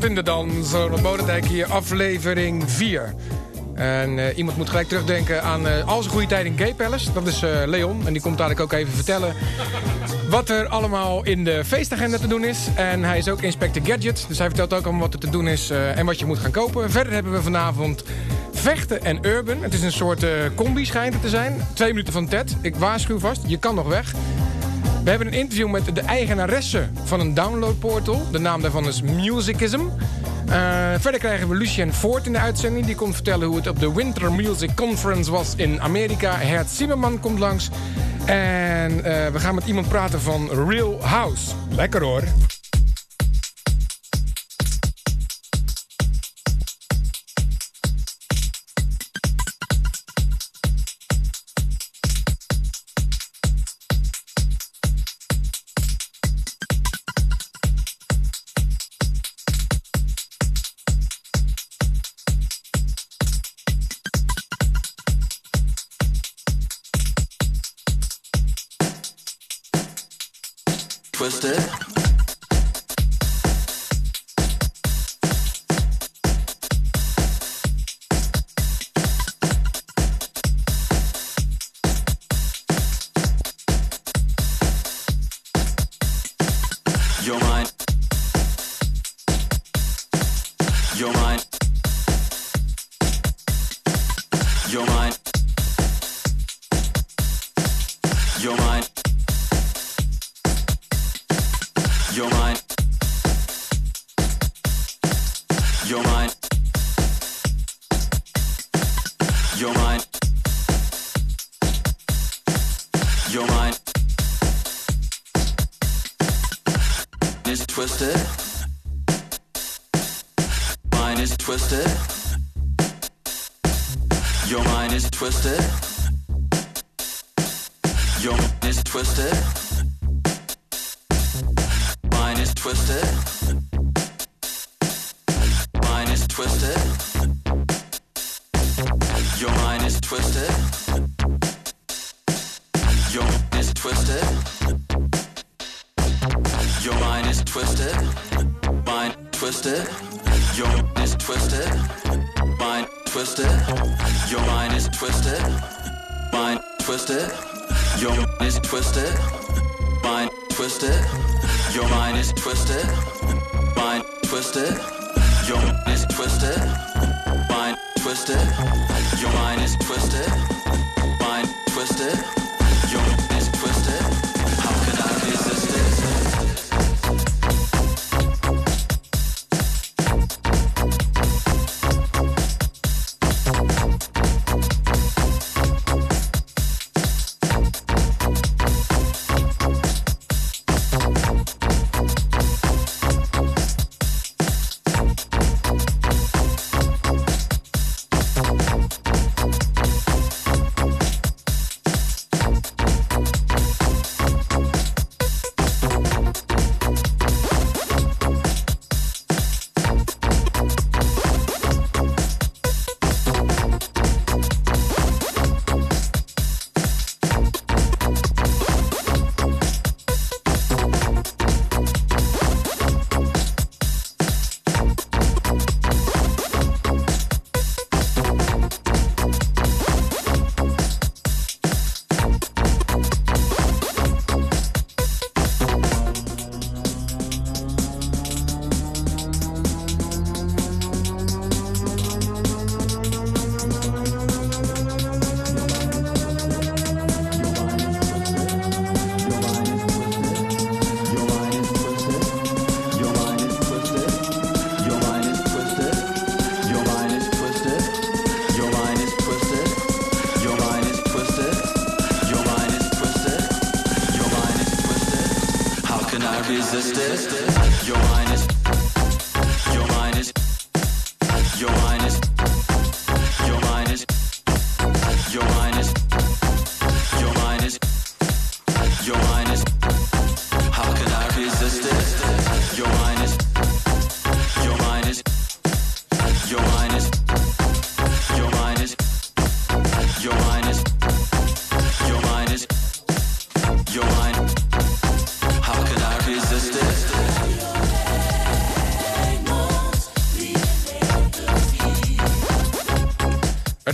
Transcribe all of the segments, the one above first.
in de dans. Rob Bodendijk hier, aflevering 4. En uh, iemand moet gelijk terugdenken aan uh, al zijn goede tijd in Gay Palace. Dat is uh, Leon. En die komt dadelijk ook even vertellen wat er allemaal in de feestagenda te doen is. En hij is ook Inspector Gadget. Dus hij vertelt ook allemaal wat er te doen is en wat je moet gaan kopen. Verder hebben we vanavond Vechten en Urban. Het is een soort combi schijnt het te zijn. Twee minuten van Ted. Ik waarschuw vast, je kan nog weg. We hebben een interview met de eigenaresse van een downloadportal. De naam daarvan is Musicism. Uh, verder krijgen we Lucien Voort in de uitzending. Die komt vertellen hoe het op de Winter Music Conference was in Amerika. Hert Zimmerman komt langs. En uh, we gaan met iemand praten van Real House. Lekker hoor. Manchester. Your mind is twisted. Your mind is twisted. Mind is twisted.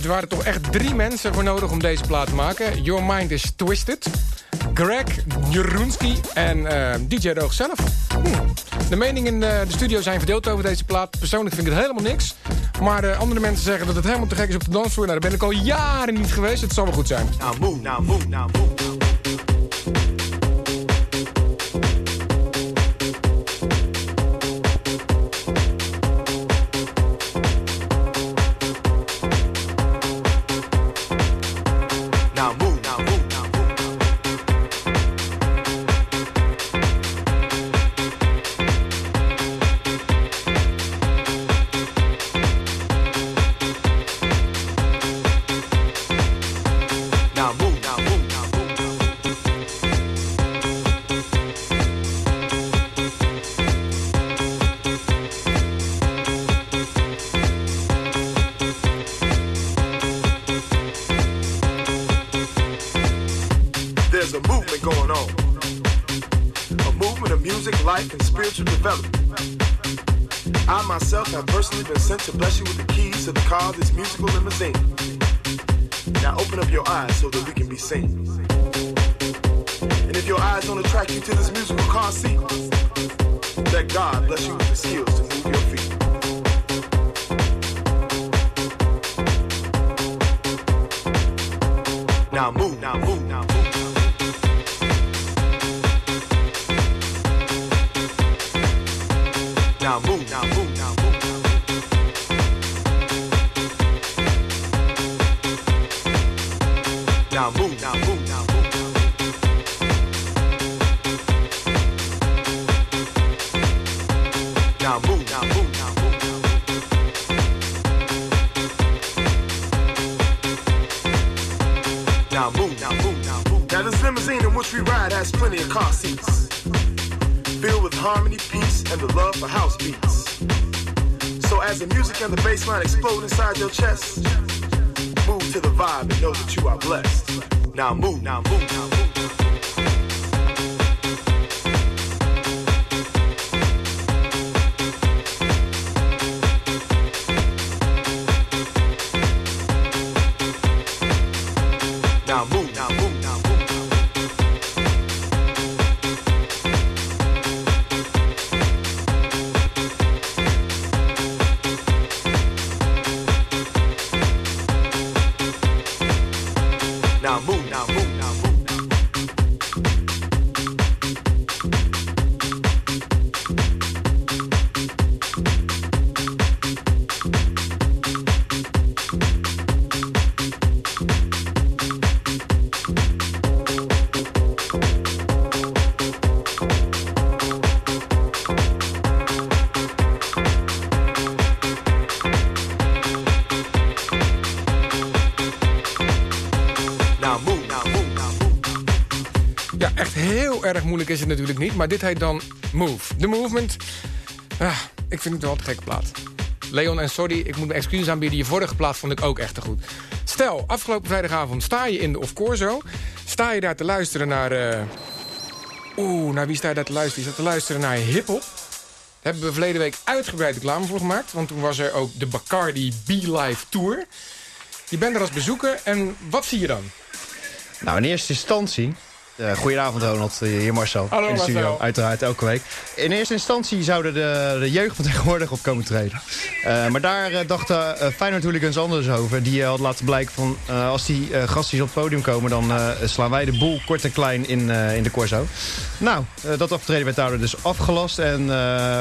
Het waren toch echt drie mensen voor nodig om deze plaat te maken. Your Mind is Twisted, Greg Jeroenski en eh, DJ Roog zelf. Hm. De meningen in de studio zijn verdeeld over deze plaat. Persoonlijk vind ik het helemaal niks. Maar andere mensen zeggen dat het helemaal te gek is op de dansvloer. Nou, daar ben ik al jaren niet geweest. Het zal wel goed zijn. Now move, now move, now move. Have personally been sent to bless you with the keys to the car this musical limousine. Now open up your eyes so that we can be seen. And if your eyes don't attract you to this musical car seat, let God bless you with the skills to move your feet. Music and the bass line explode inside your chest, move to the vibe and know that you are blessed. Now move, now move, is het natuurlijk niet. Maar dit heet dan Move. The Movement. Ah, ik vind het wel een gekke plaat. Leon en sorry, ik moet mijn excuses aanbieden. Je vorige plaat vond ik ook echt te goed. Stel, afgelopen vrijdagavond sta je in de Of Corso. Sta je daar te luisteren naar... eh, Oeh, naar wie sta je daar te luisteren? Je staat te luisteren naar hiphop. Daar hebben we verleden week uitgebreid reclame voor gemaakt. Want toen was er ook de Bacardi B-Live Tour. Je bent er als bezoeker en wat zie je dan? Nou, in eerste instantie... eh goedenavond Ronald, eh, hier Marcel. Hallo, in de studio, Marcel. uiteraard elke week. In eerste instantie zouden de, de jeugd van tegenwoordig op komen treden. Eh, maar daar dachten uh, Feyenoord hooligans anders over. Die had laten blijken van, als die gastjes op het podium komen... dan slaan wij de boel kort en klein in, in de Corso. Nou, dat optreden werd daardoor dus afgelast. En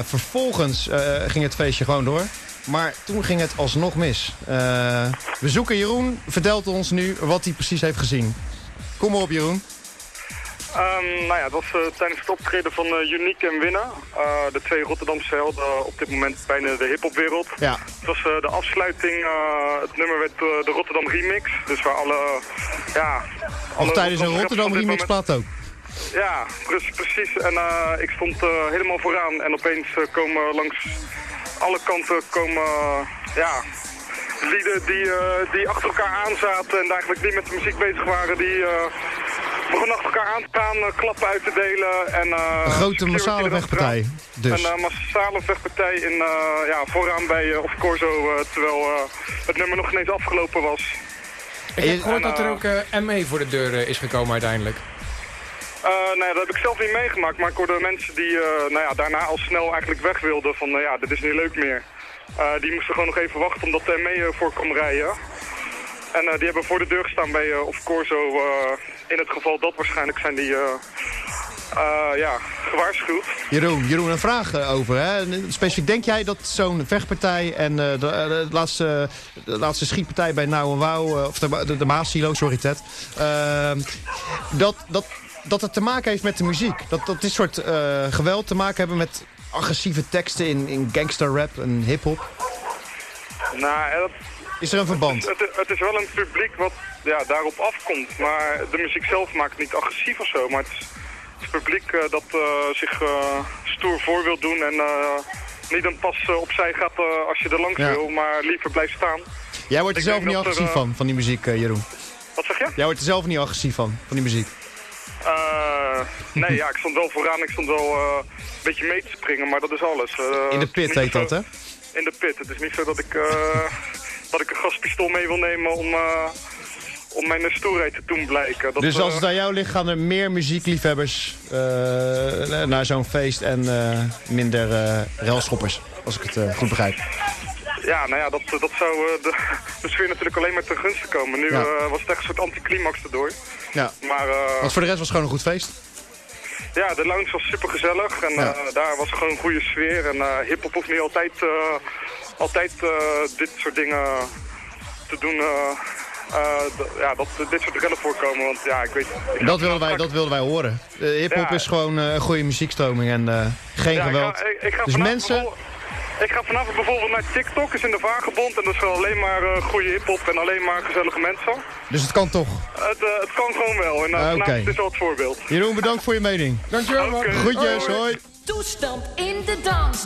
vervolgens ging het feestje gewoon door. Maar toen ging het alsnog mis. Eh bezoeker Jeroen vertelt ons nu wat hij precies heeft gezien. Kom maar op, Jeroen. Ehm, nou ja, het was eh, tijdens het optreden van uh, Unique en Winna. Eh, de twee Rotterdamse helden op dit moment bijna de hiphopwereld. Ja. Het was eh, de afsluiting, eh, het nummer werd eh, de Rotterdam Remix. Dus waar alle, ja... Of alle tijdens een Rotterdam remix plaat ook. Ja, pre- precies. En eh, ik stond eh, helemaal vooraan en opeens eh, komen langs alle kanten komen, eh, ja... Lieden die, eh, die achter elkaar aanzaten en eigenlijk niet met de muziek bezig waren, die eh, begonnen achter elkaar aan te gaan, eh, klappen uit te delen. En, eh, Een grote massale vechtpartij. Dus. Een eh, massale vechtpartij in, eh, ja, vooraan bij uh, Of Corso, terwijl eh, het nummer nog geen eens afgelopen was. Ik heb je- gehoord en, dat er ook ME voor de deur is gekomen uiteindelijk. Eh, nee, dat heb ik zelf niet meegemaakt, maar ik hoorde mensen die eh, nou ja, daarna al snel eigenlijk weg wilden van ja, dit is niet leuk meer. Eh, die moesten gewoon nog even wachten omdat de ME voor kwam rijden. En eh, die hebben voor de deur gestaan bij Of Corso. In het geval dat waarschijnlijk zijn die eh, eh, ja, gewaarschuwd. Jeroen, Jeroen, een vraag eh, over. Hè? Specifiek, denk jij dat zo'n vechtpartij en de, de laatste, de laatste schietpartij bij Nou en Wauw, of de, de, de Maasilo, sorry Ted, eh, dat, dat, dat het te maken heeft met de muziek? Dat, dat dit soort geweld te maken hebben met agressieve teksten in, in gangster rap en hip-hop? Nou, dat, Is er een verband? Het, het is wel een publiek wat ja, daarop afkomt. Maar de muziek zelf maakt het niet agressief of zo. Maar het is het publiek eh, dat eh, zich eh, stoer voor wil doen. En niet een pas opzij gaat als je er langs Ja. wil. Maar liever blijft staan. Jij wordt er zelf niet er, agressief van, van die muziek, Jeroen. Wat zeg je? Jij wordt er zelf niet agressief van, van die muziek. Nee, ja, ik stond wel vooraan. Ik stond wel een beetje mee te springen. Maar dat is alles. In de pit heet zo- dat, hè? In de pit. Het is niet zo dat ik, dat ik een gaspistool mee wil nemen om... eh, om mijn stoerheid te doen blijken. Dat, Dus als eh, het aan jou ligt, gaan er meer muziekliefhebbers eh, naar zo'n feest en minder railschoppers, als ik het goed begrijp. Ja, nou ja, dat, dat zou de, de sfeer natuurlijk alleen maar ten gunste komen. Nu Ja. was het echt een soort anticlimax erdoor. Ja. Maar eh, Want voor de rest was het gewoon een goed feest. ja, de lounge was super gezellig en Ja. daar was gewoon een goede sfeer. En hip-hop hoeft niet altijd, altijd eh, dit soort dingen te doen. eh, eh, ja, dat dit soort rellen voorkomen. Want ja, ik weet. Ik Dat wilden wij, dat wilden wij horen. Uh, Hip-hop Ja. is gewoon eh, een goede muziekstroming en eh, geen Ja, ik geweld. ga- ik- ik ga dus mensen, wel- Ik ga vanavond bijvoorbeeld naar TikTok, is in de Vagebond. En dat is gewoon alleen maar eh, goede hiphop en alleen maar gezellige mensen. Dus het kan toch. Het, het kan gewoon wel. En uh, Ah, is wel het voorbeeld. Jeroen, bedankt voor je mening. Dankjewel, man. Oké. Groetjes, hoi. Toestand in de dans.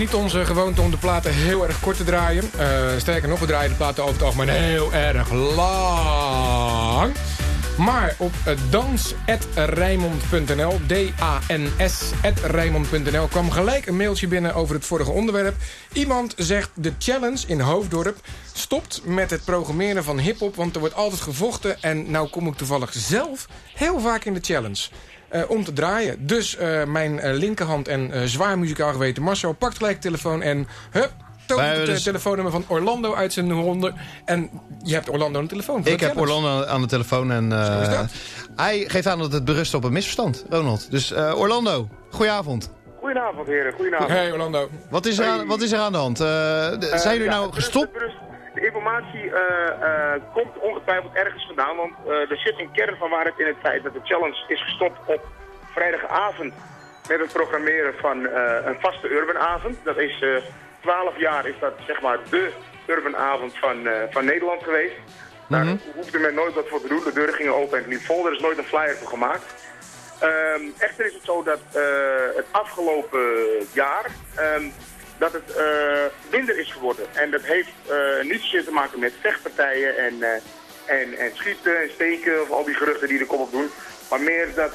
Niet onze gewoonte om de platen heel erg kort te draaien. Eh, sterker nog, we draaien de platen over het algemeen heel erg lang. Maar op dans.rijmond.nl, D-A-N-S.rijmond.nl... kwam gelijk een mailtje binnen over het vorige onderwerp. Iemand zegt de challenge in Hoofddorp stopt met het programmeren van hiphop... want er wordt altijd gevochten en nou kom ik toevallig zelf heel vaak in de challenge... Uh, om te draaien. Dus uh, mijn uh, linkerhand en zwaar muzikaal geweten Marcel pakt gelijk de telefoon en hup, toont het dus... telefoonnummer van Orlando uit zijn honden. En je hebt Orlando aan de telefoon. Ik heb Orlando aan de telefoon en hij geeft aan dat het berust op een misverstand, Ronald. Dus Orlando, goedenavond. Goedenavond heren, goedenavond. Hey Orlando. Wat is er aan, wat is er aan de hand? De, zijn jullie nou gestopt? De informatie uh, uh, komt ongetwijfeld ergens vandaan, want uh, er zit een kern van waarheid in het feit dat de challenge is gestopt op vrijdagavond met het programmeren van een vaste urbanavond. Dat is 12 jaar is dat zeg maar de urbanavond van, van Nederland geweest. Daar mm -hmm. hoefde men nooit wat voor te doen, de deuren gingen open en het liep vol, er is nooit een flyer voor gemaakt. Um, echter is het zo dat het afgelopen jaar um, dat het uh, minder is geworden. En dat heeft uh, niet zozeer te maken met vechtpartijen en, uh, en, en schieten en steken of al die geruchten die er kop op doen. Maar meer dat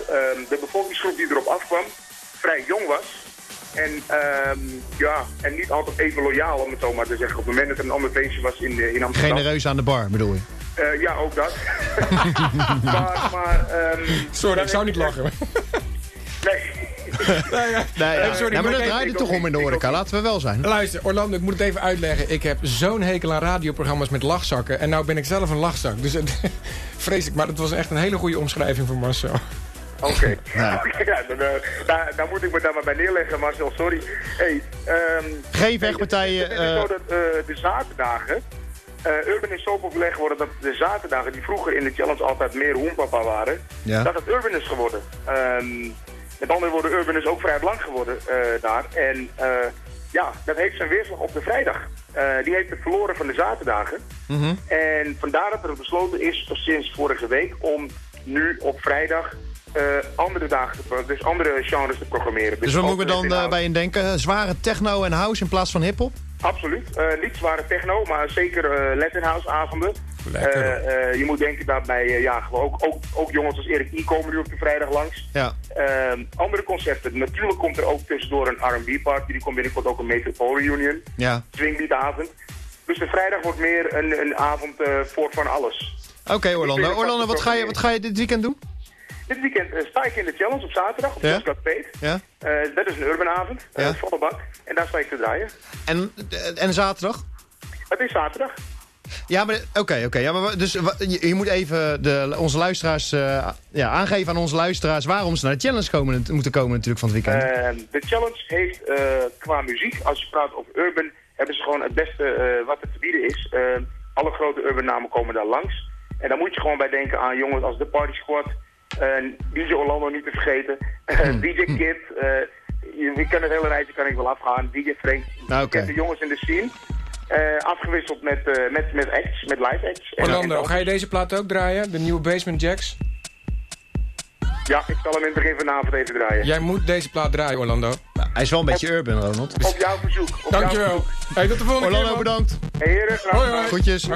de bevolkingsgroep die erop afkwam vrij jong was. En, ja, en niet altijd even loyaal, om het zo maar te zeggen. Op het moment dat er een ander feestje was in, in Amsterdam. Genereus aan de bar, bedoel je? Uh, ja, ook dat. maar, maar, um, Sorry, ik zou niet lachen. nee. Nou ja. Nee, ja. Sorry, Ja, maar dat draait het toch om in de horeca. Laten we wel zijn. Luister, Orlando, ik moet het even uitleggen. Ik heb zo'n hekel aan radioprogramma's met lachzakken. En nou ben ik zelf een lachzak. Dus het, vrees ik. Maar het was echt een hele goede omschrijving van Marcel. Oké. Ja. ja, dan, eh, daar, daar moet ik me daar maar bij neerleggen, Marcel, sorry. Hey, ehm, Geen vechtpartijen. Het is eh, zo dat eh, de zaterdagen... eh, Urban is zo populair geworden dat de zaterdagen, die vroeger in de challenge altijd meer hoenpapa waren, Ja. dat het Urban is geworden. Ehm, met andere woorden, Urban is ook vrij blank geworden eh, daar. En eh, ja, dat heeft zijn weerslag op de vrijdag. Eh, die heeft het verloren van de zaterdagen. mhm. En vandaar dat er besloten is, sinds vorige week, om nu op vrijdag andere dagen, dus andere genres te programmeren. Dus wat ook moeten we dan bij in denken? Zware techno en house in plaats van hip-hop? Absoluut. Niet zware techno, maar zeker Latin House avonden. Eh, eh, je moet denken daarbij, eh, ja, gewoon ook, ook, ook jongens als Erik I komen nu op de vrijdag langs. Ja. Ehm, andere concepten. Natuurlijk komt er ook tussendoor een R&B party. Die komt binnenkort ook een Metropole Reunion. Ja. Swingbeatavond. Dus de vrijdag wordt meer een, een avond voor van alles. Oké, Orlando. Orlando, wat ga, je, wat ga je dit weekend doen? Dit weekend sta ik in de challenge op zaterdag op Ja? Ja. Dat is een urbanavond, Ja. volle bak. En daar sta ik te draaien. En, en zaterdag? Het is zaterdag. Ja, maar oké, oké. Ja, maar dus je, je moet even de, onze luisteraars eh, ja, aangeven aan onze luisteraars waarom ze naar de challenge komen, moeten komen natuurlijk van het weekend. Eh, de challenge heeft eh, qua muziek, als je praat over urban, hebben ze gewoon het beste eh, wat er te bieden is. Eh, alle grote urban namen komen daar langs. En dan moet je gewoon bij denken aan jongens als The Party Squad, DJ Orlando niet te vergeten, DJ Kid, je, kan het hele rijtje kan ik wel afgaan, DJ Frank, Nou, kent de jongens in de scene. Eh, afgewisseld met, eh, met, met acts, met live acts. Orlando, ga je deze plaat ook draaien? De nieuwe Basement Jacks? Ja, ik zal hem in het begin van de avond even draaien. Jij moet deze plaat draaien, Orlando. Nou, hij is wel een beetje urban, Ronald. Op jouw verzoek. Op jouw Dankjewel. verzoek. Hey, tot de volgende Orlando, keer, bedankt. Hey, heren, graag Hoi, hoi. Groetjes.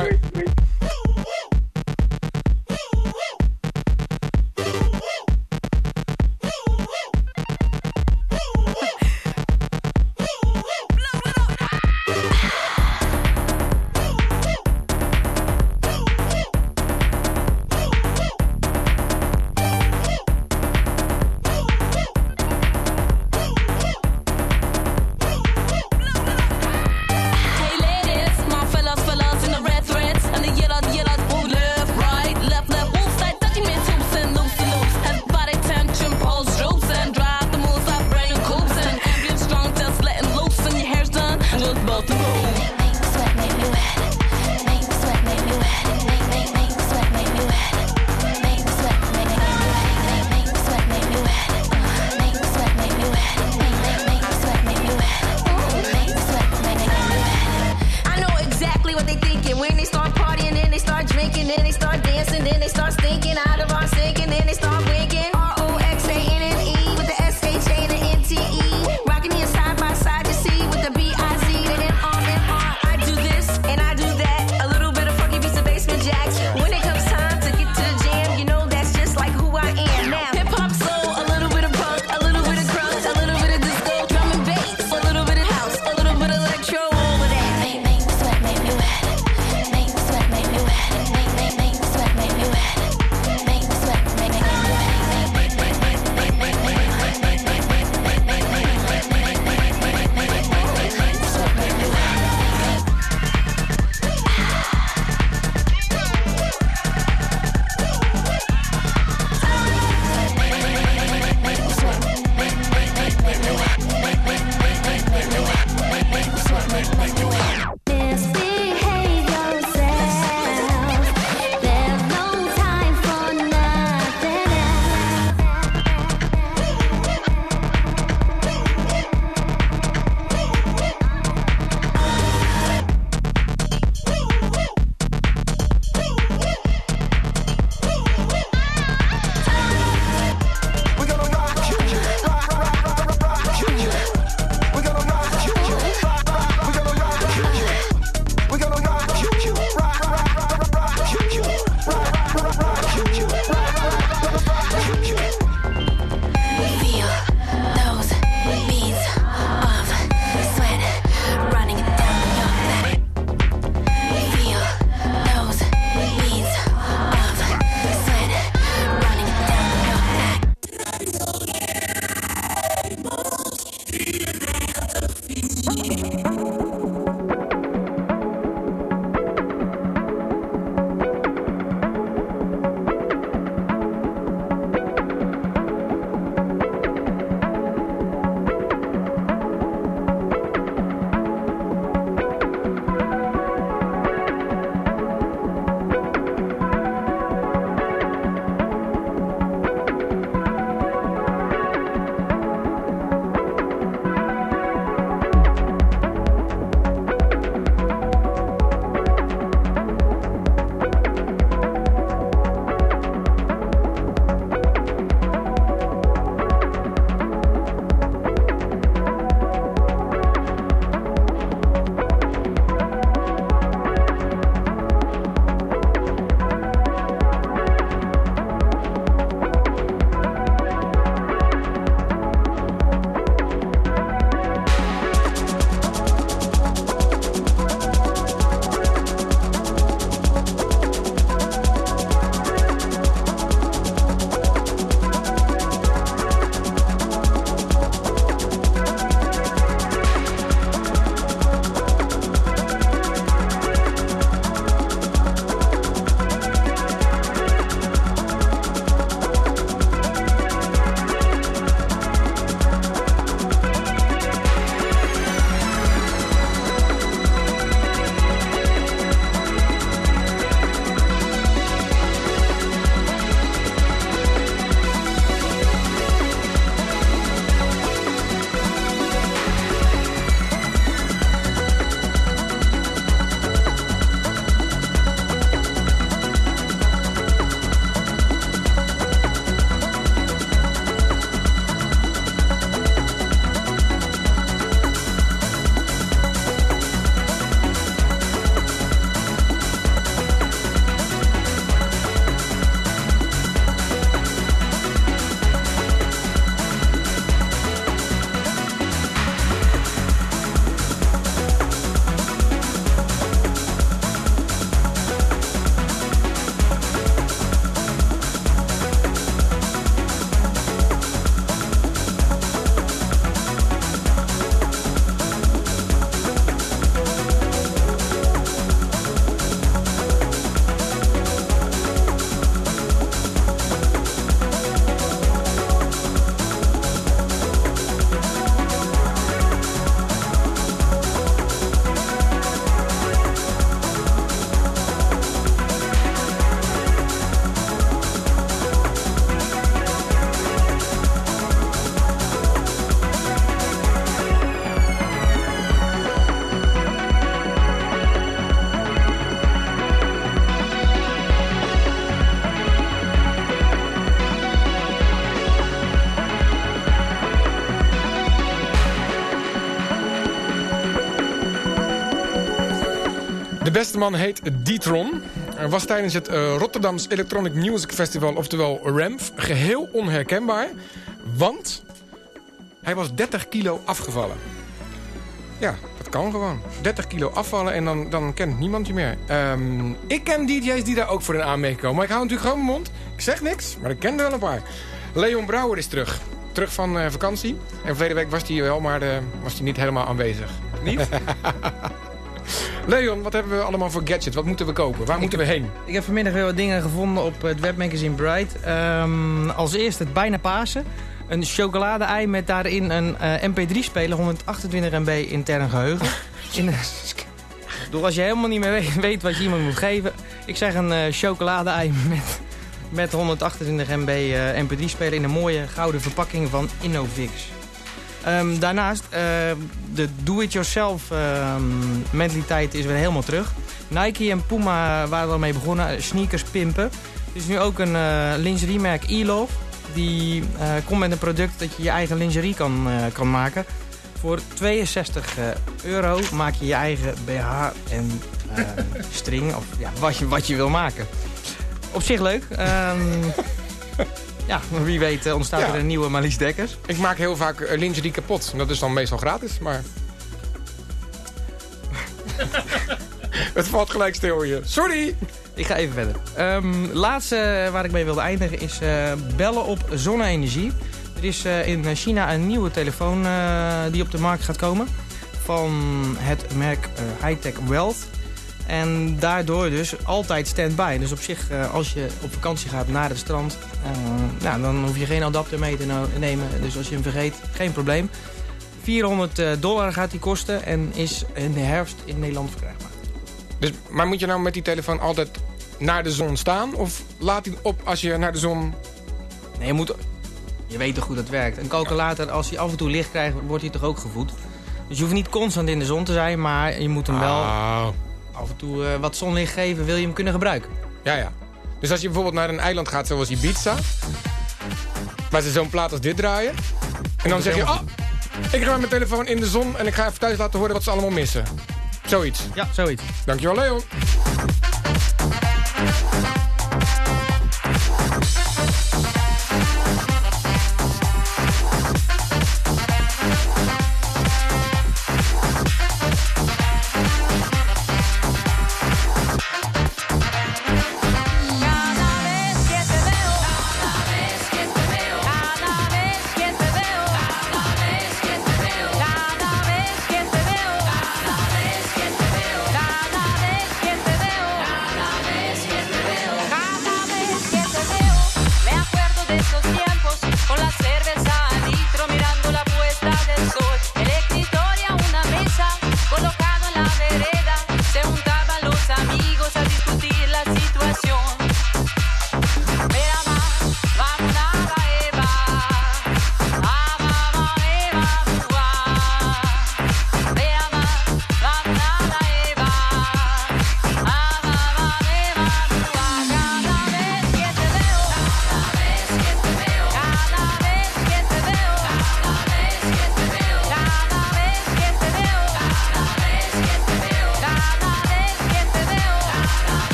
Beste man heet Detron. Hij was tijdens het eh, Rotterdams Electronic Music Festival, oftewel RAMF, geheel onherkenbaar. Want hij was 30 kilo afgevallen. Ja, dat kan gewoon. 30 kilo afvallen en dan, dan kent niemand je meer. Ehm, ik ken DJ's die daar ook voor een aanmerking komen. Maar ik hou natuurlijk gewoon mijn mond. Ik zeg niks, maar ik ken er wel een paar. Leon Brouwer is terug. Terug van eh, vakantie. En verleden week was hij wel, maar eh, was hij niet helemaal aanwezig. Niet? Leon, wat hebben we allemaal voor gadgets? Wat moeten we kopen? Waar moeten we heen? Ik heb vanmiddag weer wat dingen gevonden op het webmagazine Bright. Ehm, als eerst het bijna Pasen. Een chocolade-ei met daarin een eh, mp3-speler, 128 MB intern geheugen. In, een- ik bedoel, als je helemaal niet meer weet, weet wat je iemand moet geven. Ik zeg een eh, chocolade-ei met, met 128 MB eh, mp3-speler in een mooie gouden verpakking van Innovix. Ehm, daarnaast, eh, de do-it-yourself ehm, mentaliteit is weer helemaal terug. Nike en Puma waren al mee begonnen, sneakers pimpen. Er is nu ook een eh lingeriemerk E-Love. Die eh, komt met een product dat je je eigen lingerie kan, eh, kan maken. Voor 62 eh, euro maak je je eigen BH en eh, string. Of ja, wat, je, wat je wil maken. Op zich leuk. Ehm, ja, wie weet eh, ontstaat Ja. er een nieuwe Marlies Dekkers. Ik maak heel vaak eh, lingerie kapot. Dat is dan meestal gratis, maar... Het valt gelijk stil hier. Sorry! Ik ga even verder. Ehm, laatste waar ik mee wilde eindigen is eh, bellen op zonne-energie. Er is eh, in China een nieuwe telefoon eh, die op de markt gaat komen. Van het merk eh, Hightech Wealth. En daardoor dus altijd stand-by. Dus op zich, eh, als je op vakantie gaat naar het strand... eh, nou, dan hoef je geen adapter mee te nemen. Dus als je hem vergeet, geen probleem. 400 eh, dollar gaat die kosten en is in de herfst in Nederland verkrijgbaar. Dus, maar moet je nou met die telefoon altijd naar de zon staan? Of laat hij op als je naar de zon... Nee, je moet... Je weet toch hoe dat werkt. Een calculator, als hij af en toe licht krijgt, wordt hij toch ook gevoed. Dus je hoeft niet constant in de zon te zijn, maar je moet hem wel Oh. Af en toe eh, wat zonlicht geven, wil je hem kunnen gebruiken. Ja, ja. Dus als je bijvoorbeeld naar een eiland gaat zoals Ibiza... waar ze zo'n plaat als dit draaien... en dan zeg je... Oh, ik ga met mijn telefoon in de zon... en ik ga even thuis laten horen wat ze allemaal missen. Zoiets. Ja, zoiets. Dankjewel, Leon.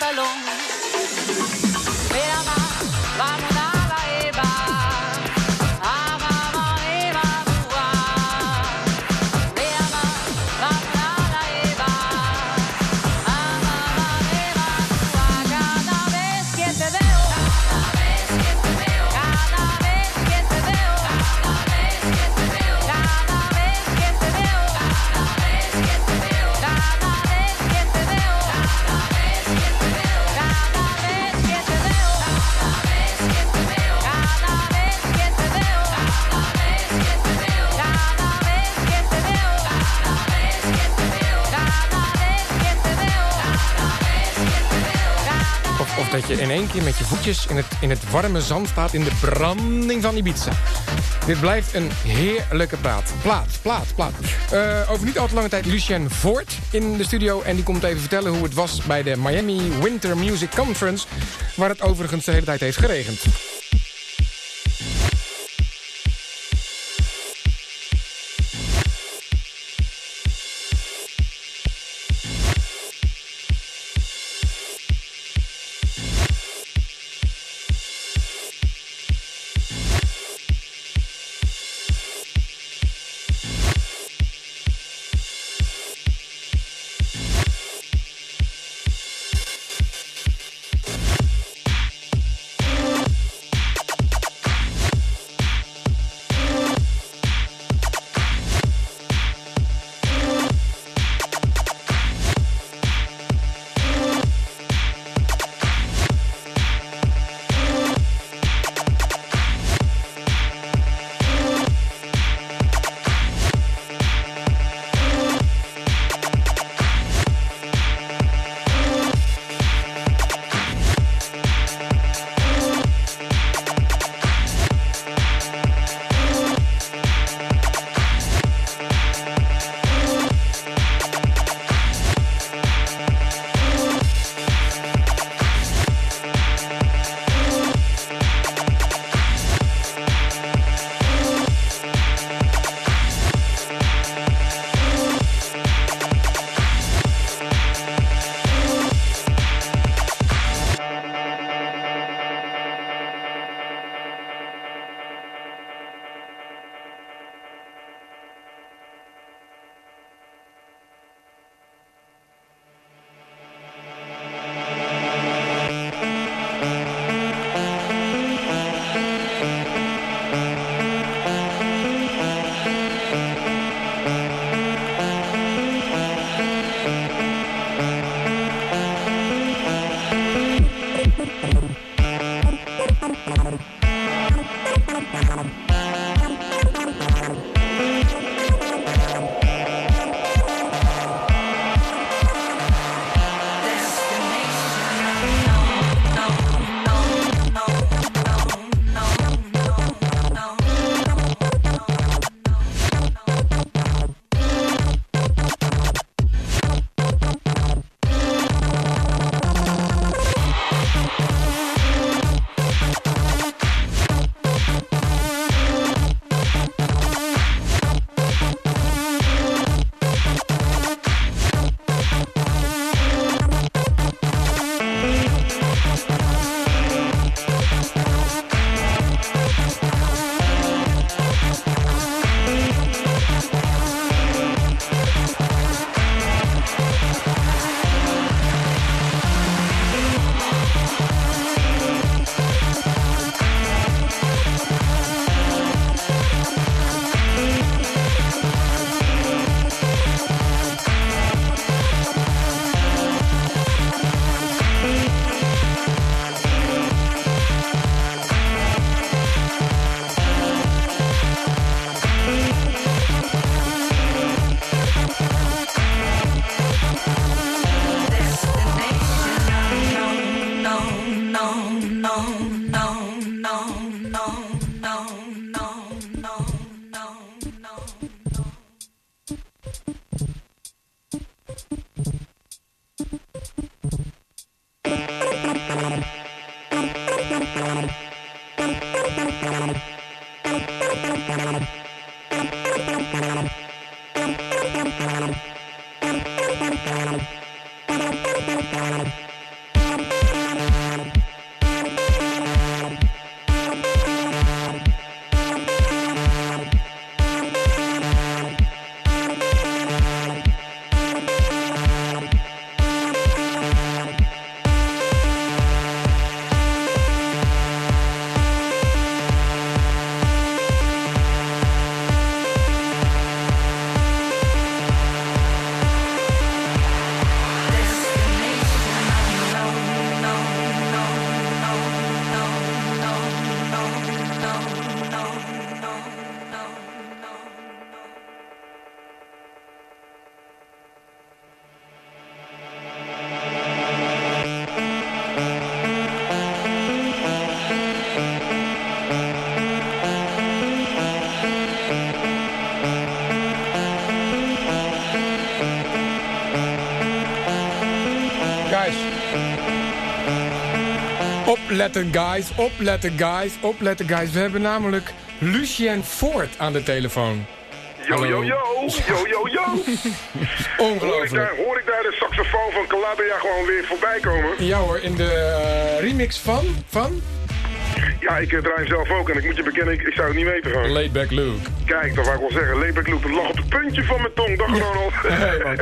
Pantalón. In het, in het warme zand staat... in de branding van Ibiza. Dit blijft een heerlijke praat. Plaat, plaat, plaat. Eh, over niet al te lange tijd Lucien Voort in de studio... en die komt even vertellen hoe het was bij de Miami Winter Music Conference... waar het overigens de hele tijd heeft geregend. Opletten guys, opletten guys, opletten guys. We hebben namelijk Lucien Ford aan de telefoon. Yo, yo, yo, yo, yo, yo. Hoor ik, daar, Ongelooflijk. hoor ik daar de saxofoon van Calabria gewoon weer voorbij komen? Ja hoor, in de eh, remix van, van Ja, ik eh, draai hem zelf ook en ik moet je bekennen, ik, ik zou het niet weten van. Laidback Luke. Kijk, dat wou ik wel zeggen. Leepback Loop, het lag op het puntje van mijn tong. Dag Ronald. Hey.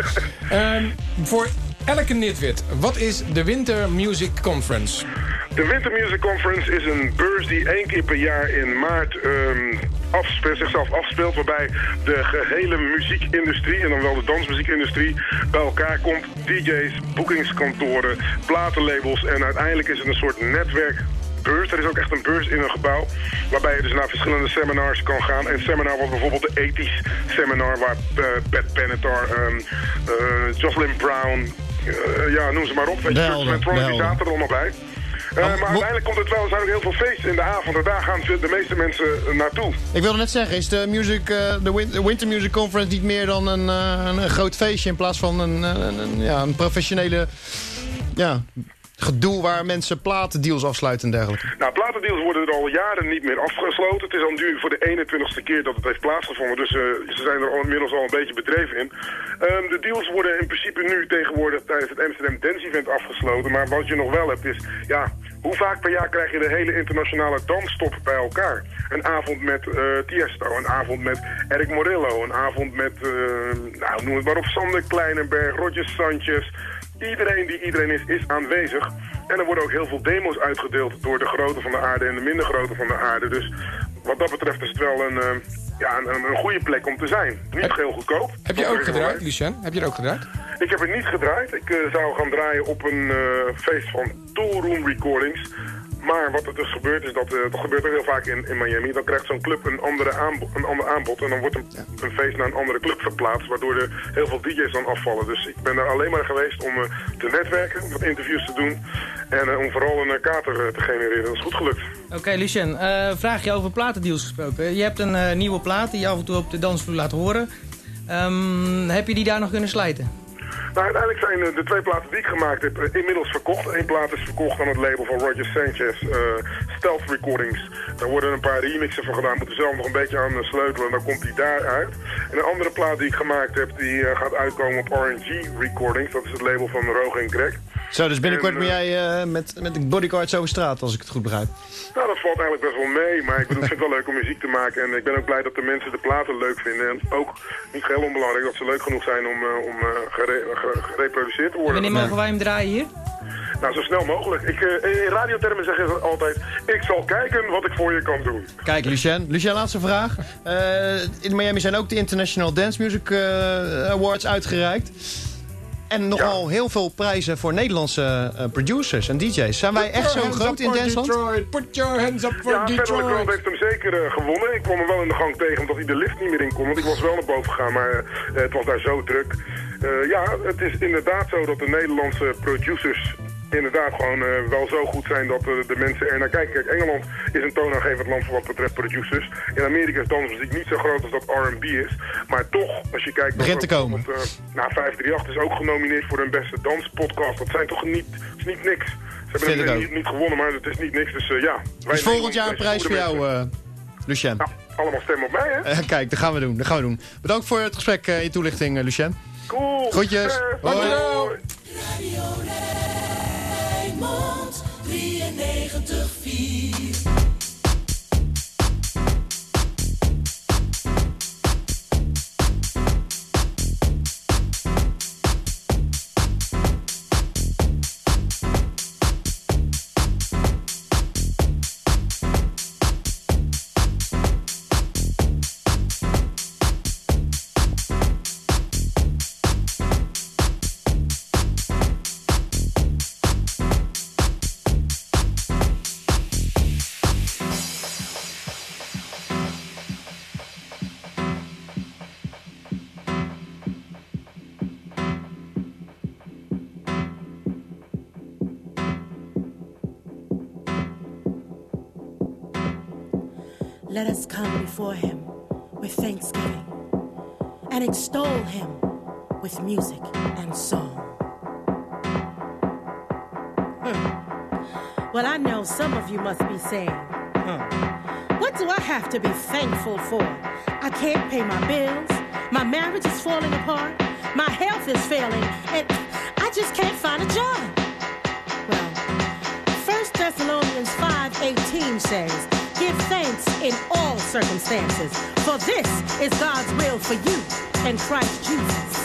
Ehm, voor elke nitwit, wat is de Winter Music Conference? De Winter Music Conference is een beurs die één keer per jaar in maart afspeelt, zichzelf afspeelt. Waarbij de gehele muziekindustrie, en dan wel de dansmuziekindustrie, bij elkaar komt. DJ's, boekingskantoren, platenlabels. En uiteindelijk is het een soort netwerkbeurs. Er is ook echt een beurs in een gebouw. Waarbij je dus naar verschillende seminars kan gaan. Een seminar was bijvoorbeeld de ethisch seminar. Waar eh, Pat Benatar, eh, Jocelyn Brown, eh, ja noem ze maar op. Weet je, zaten er allemaal bij. Eh, Maar uiteindelijk komt het wel, er zijn ook heel veel feesten in de avond. En daar gaan de meeste mensen eh, naartoe. Ik wilde net zeggen, is de, music, eh, de Win- de Winter Music Conference niet meer dan een, een, groot feestje... in plaats van een, een, een- ja, een professionele ja, gedoe waar mensen platendeals afsluiten en dergelijke? Nou, platendeals worden er al jaren niet meer afgesloten. Het is al nu voor de 21ste keer dat het heeft plaatsgevonden. Dus ze zijn er al inmiddels al een beetje bedreven in. Ehm, de deals worden in principe nu tegenwoordig tijdens het Amsterdam Dance Event afgesloten. Maar wat je nog wel hebt is, ja, hoe vaak per jaar krijg je de hele internationale danstop bij elkaar? Een avond met eh Tiesto, een avond met Eric Morillo, een avond met, eh, nou, noem het maar op, Sander Kleinenberg, Roger Sanchez... Iedereen die iedereen is, is aanwezig. En er worden ook heel veel demo's uitgedeeld door de grote van de aarde en de minder grote van de aarde. Dus wat dat betreft is het wel een, eh, ja, een, een goede plek om te zijn. Niet heel goedkoop. Heb je ook gedraaid, Lucien? Heb je er ook gedraaid? Ik heb het niet gedraaid. Ik eh, zou gaan draaien op een eh, feest van Toolroom Recordings. Maar wat er dus gebeurt is dat, eh, dat gebeurt ook heel vaak in, in Miami. Dan krijgt zo'n club een, andere aanbod, een ander aanbod en dan wordt een, een feest naar een andere club verplaatst. Waardoor er heel veel DJ's dan afvallen. Dus ik ben daar alleen maar geweest om te netwerken, wat interviews te doen. En om vooral een kater te genereren. Dat is goed gelukt. Oké, Lucien, eh vraag je over platendeals gesproken. Je hebt een eh, nieuwe plaat die je af en toe op de dansvloer laat horen. Ehm, heb je die daar nog kunnen slijten? Nou, uiteindelijk zijn eh, de twee platen die ik gemaakt heb eh, inmiddels verkocht. Eén plaat is verkocht aan het label van Roger Sanchez, eh, Stealth Recordings. Daar worden een paar remixen van gedaan, moeten zelf nog een beetje aan sleutelen en dan komt die daar uit. En een andere plaat die ik gemaakt heb, die gaat uitkomen op RNG Recordings. Dat is het label van Roger en Greg. Zo, dus binnenkort En, ben jij met, met de bodyguards over straat, als ik het goed begrijp. Nou, dat valt eigenlijk best wel mee, maar ik bedoel, ik vind het wel leuk om muziek te maken. En ik ben ook blij dat de mensen de platen leuk vinden. En ook, niet heel onbelangrijk, dat ze leuk genoeg zijn om, om gereproduceerd te worden. Wanneer mogen wij hem draaien hier? Nou, zo snel mogelijk. Ik, eh, in radiotermen zeggen ze altijd, ik zal kijken wat ik voor je kan doen. Kijk, Lucien. Lucien, laatste vraag. Eh, in Miami zijn ook de International Dance Music eh, Awards uitgereikt. En nogal heel veel prijzen voor Nederlandse producers en DJ's. Zijn wij echt zo groot in Duitsland? Detroit. Put your hands up for Ja, Detroit. heeft hem zeker gewonnen. Ik kwam hem wel in de gang tegen omdat hij de lift niet meer in kon. Want ik was wel naar boven gegaan, maar het was daar zo druk. Eh, ja, het is inderdaad zo dat de Nederlandse producers inderdaad gewoon eh, wel zo goed zijn dat eh, de mensen er naar kijken. Kijk, Engeland is een toonaangevend land voor wat betreft producers. In Amerika is dansmuziek niet zo groot als dat R&B is. Maar toch, als je kijkt... Begint te komen. Uh, nou, 538 is ook genomineerd voor hun beste danspodcast. Dat zijn toch niet, is niet niks. Ze hebben het niet, niet gewonnen, maar het is niet niks. Dus ja. wij Dus volgend jaar een prijs voor jou, Lucien. Allemaal stemmen op mij, hè? Kijk, dat gaan we doen. Dat gaan we doen. Bedankt voor het gesprek en je toelichting, Lucien. Cool. Eh. before him with thanksgiving and extol him with music and song. Hmm. Well, I know some of you must be saying, hmm, What do I have to be thankful for? I can't pay my bills, my marriage is falling apart, my health is failing, and I just can't find a job. Well, 1 Thessalonians 5:18 says, Give thanks in all circumstances, for this is God's will for you in Christ Jesus.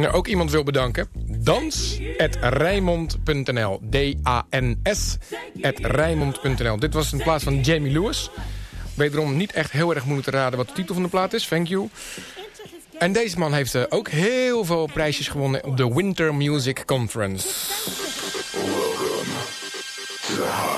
je er ook iemand wil bedanken, dans.rijmond.nl. D-A-N-S Rijmond.nl. Dit was een plaats van Jamie Lewis. Wederom niet echt heel erg moeilijk te raden wat de titel van de plaat is. Thank you. En deze man heeft eh, ook heel veel prijsjes gewonnen op de Winter Music Conference. Welcome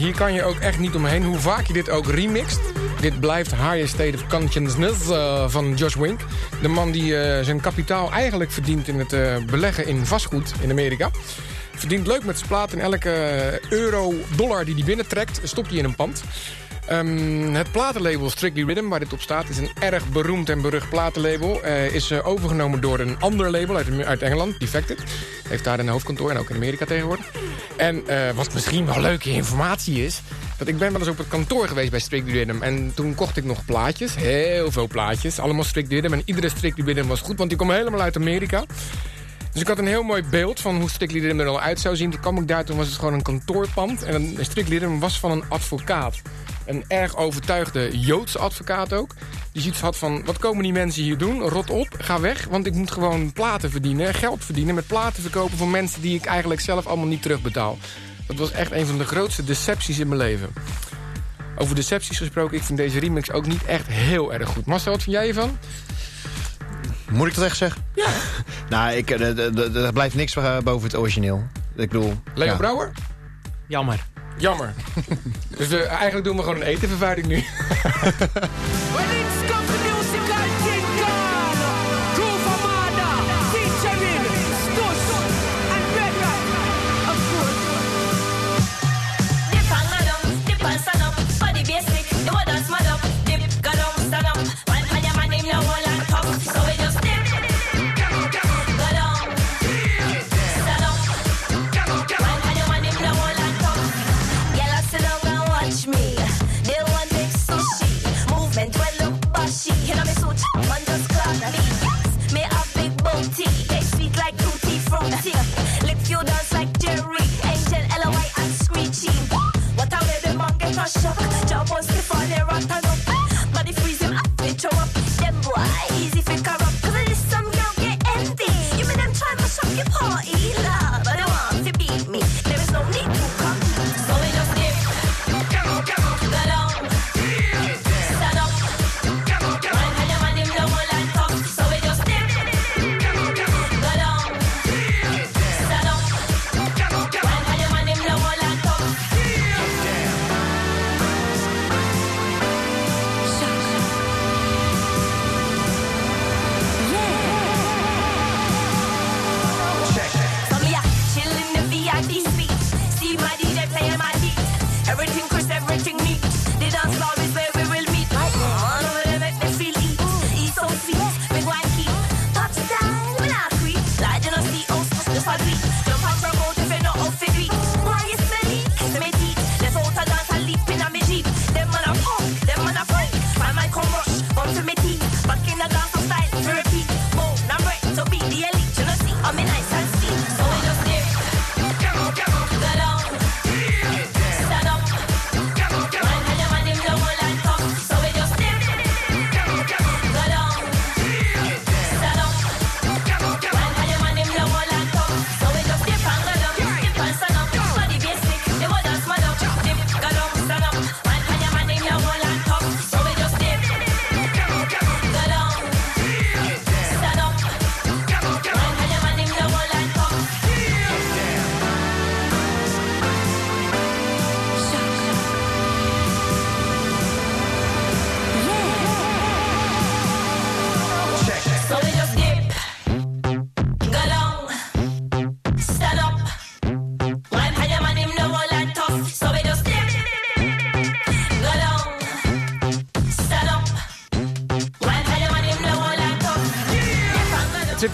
hier kan je ook echt niet omheen. Hoe vaak je dit ook remixt. Dit blijft Higher State of Consciousness eh, van Josh Wink. De man die eh, zijn kapitaal eigenlijk verdient in het eh, beleggen in vastgoed in Amerika. Verdient leuk met zijn plaat. En elke euro, dollar die hij binnentrekt, stopt hij in een pand. Ehm, het platenlabel Strictly Rhythm, waar dit op staat... is een erg beroemd en berucht platenlabel. Eh, is overgenomen door een ander label uit, uit Engeland, Defected. Heeft daar een hoofdkantoor en ook in Amerika tegenwoordig. En eh, wat misschien wel leuke informatie is... dat ik ben wel eens op het kantoor geweest bij Rhythm. En toen kocht ik nog plaatjes, heel veel plaatjes. Allemaal Rhythm. En iedere Rhythm was goed, want die komen helemaal uit Amerika. Dus ik had een heel mooi beeld van hoe Strictly Rhythm er al uit zou zien. Toen kwam ik daar, toen was het gewoon een kantoorpand. En een Strictly Rhythm was van een advocaat. Een erg overtuigde Joodse advocaat ook. Die zoiets had van, wat komen die mensen hier doen? Rot op, ga weg, want ik moet gewoon platen verdienen. Geld verdienen met platen verkopen voor mensen die ik eigenlijk zelf allemaal niet terugbetaal. Dat was echt een van de grootste decepties in mijn leven. Over decepties gesproken, ik vind deze remix ook niet echt heel erg goed. Marcel, wat vind jij ervan? Moet ik dat echt zeggen? Ja. nou, ik, er, er- er blijft niks eh, boven het origineel. Ik bedoel... Leo ja. Brouwer? Jammer. Jammer. dus eh, eigenlijk doen we gewoon een etenvervuiling nu.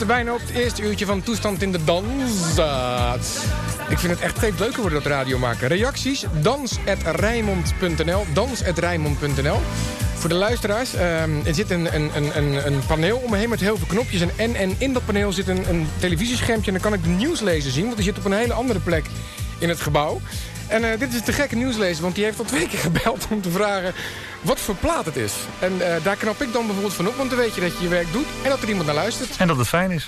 bijna op het eerste uurtje van Toestand in de Dans. Ik vind het echt steeds leuker worden dat radio maken. Reacties, dans.rijmond.nl, dans.rijmond.nl. Voor de luisteraars, ehm, er zit een, een, een, een, paneel om me heen met heel veel knopjes. En, en, en in dat paneel zit een, een televisieschermpje en dan kan ik de nieuwslezer zien. Want die zit op een hele andere plek in het gebouw. En eh, dit is de gekke nieuwslezer, want die heeft al twee keer gebeld om te vragen wat voor plaat het is. En eh, daar knap ik dan bijvoorbeeld van op, want dan weet je dat je je werk doet en dat er iemand naar luistert. En dat het fijn is.